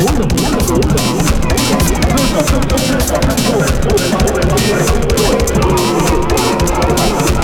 Thank you.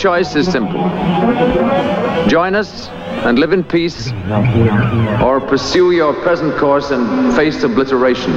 Choice is simple. Join us and live in peace, or pursue your present course and face obliteration.